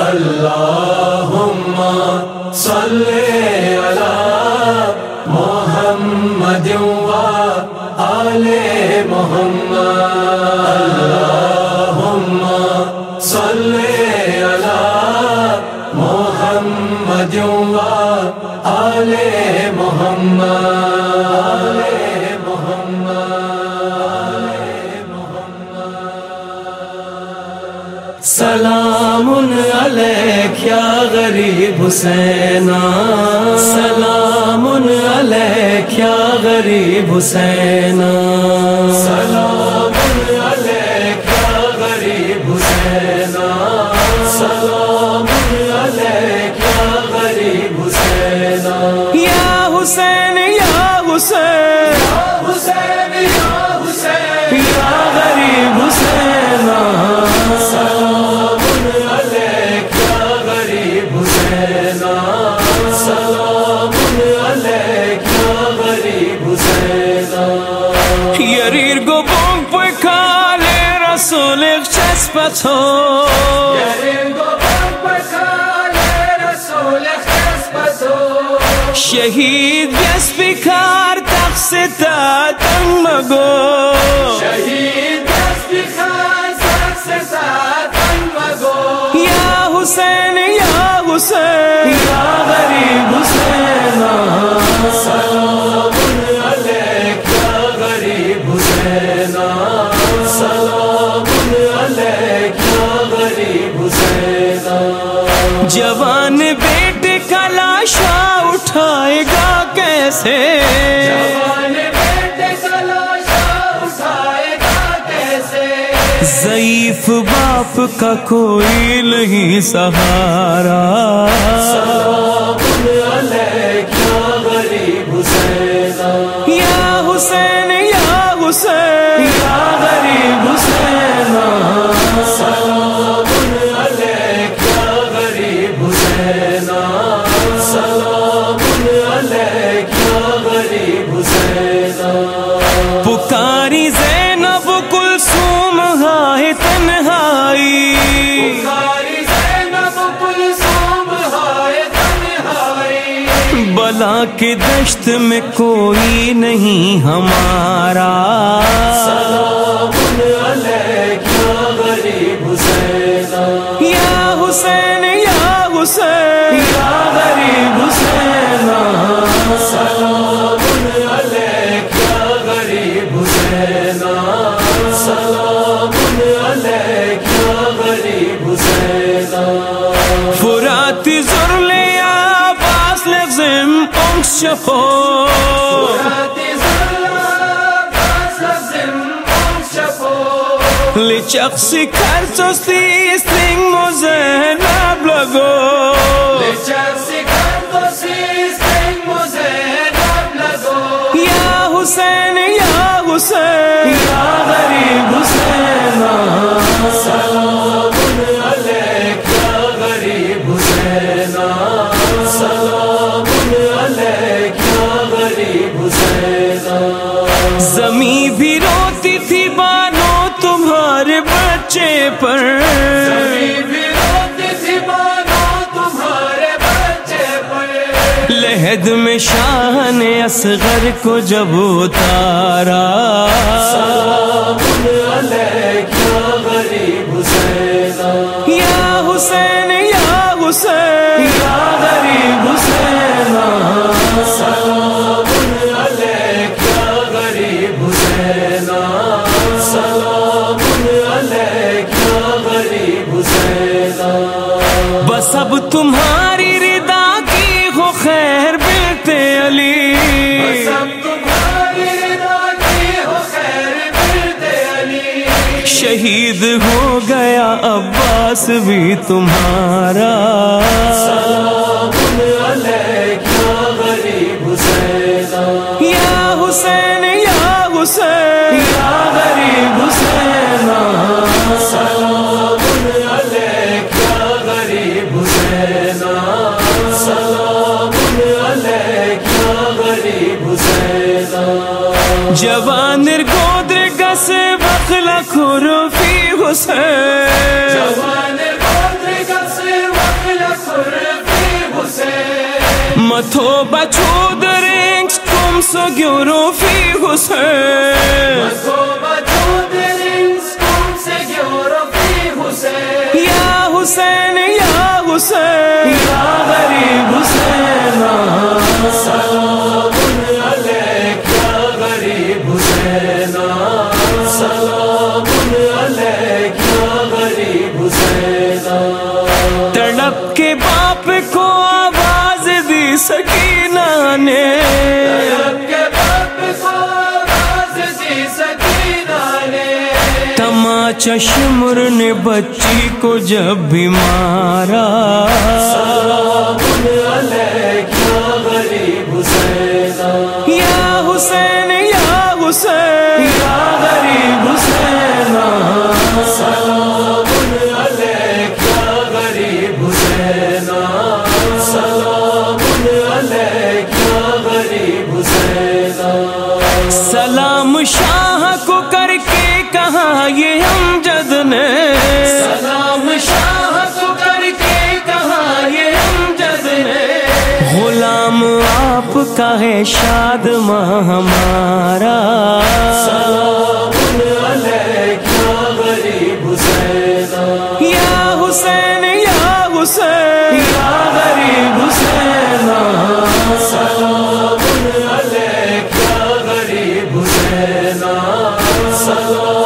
اللهم صل على محمد وآل محمد اللهم صل على محمد وآل محمد علیک یا غریب حسینا. سلام علیک یا غریب حسینا. سلام رسول چسبتو شهید گس بیکار تقص دادن مگو۔ یا حسین یا حسین، یا غریب حسین۔ سلام علیک یا غریب حسینا ضعیف باپ کا کوئی نہیں سہارا۔ یا حسین یا حسین۔ یا غریب حسین تنہائی بلا کے دشت میں کوئی نہیں ہمارا۔ یا حسین یا حسین۔ یا غریب غریب غریب لغزم انکس شفو لچقسی کرسوستی استرنگ موزه لب لگو۔ یا حسین یا حسین، یا غریب حسین۔ بچے پر۔ لہد میں شاہ نے اصغر کو جب اتارا۔ تمہاری ردا کی ہو خیر بیٹے علی۔ سب تمہاری رضا کی ہو خیر برد علی۔ شہید ہو گیا عباس بھی تمہارا۔ جوانر گودر گس وخلا خورو فی حسین. متھو بچو درنگس تم سو حسین. سو گیورو فی حسین. یا حسین چشمر نے بچی کو جب بھی مارا ہے شاد ماں ہمارا۔ یا حسین یا حسین۔ یا حسین سلام علیک یا غریب حسین سلام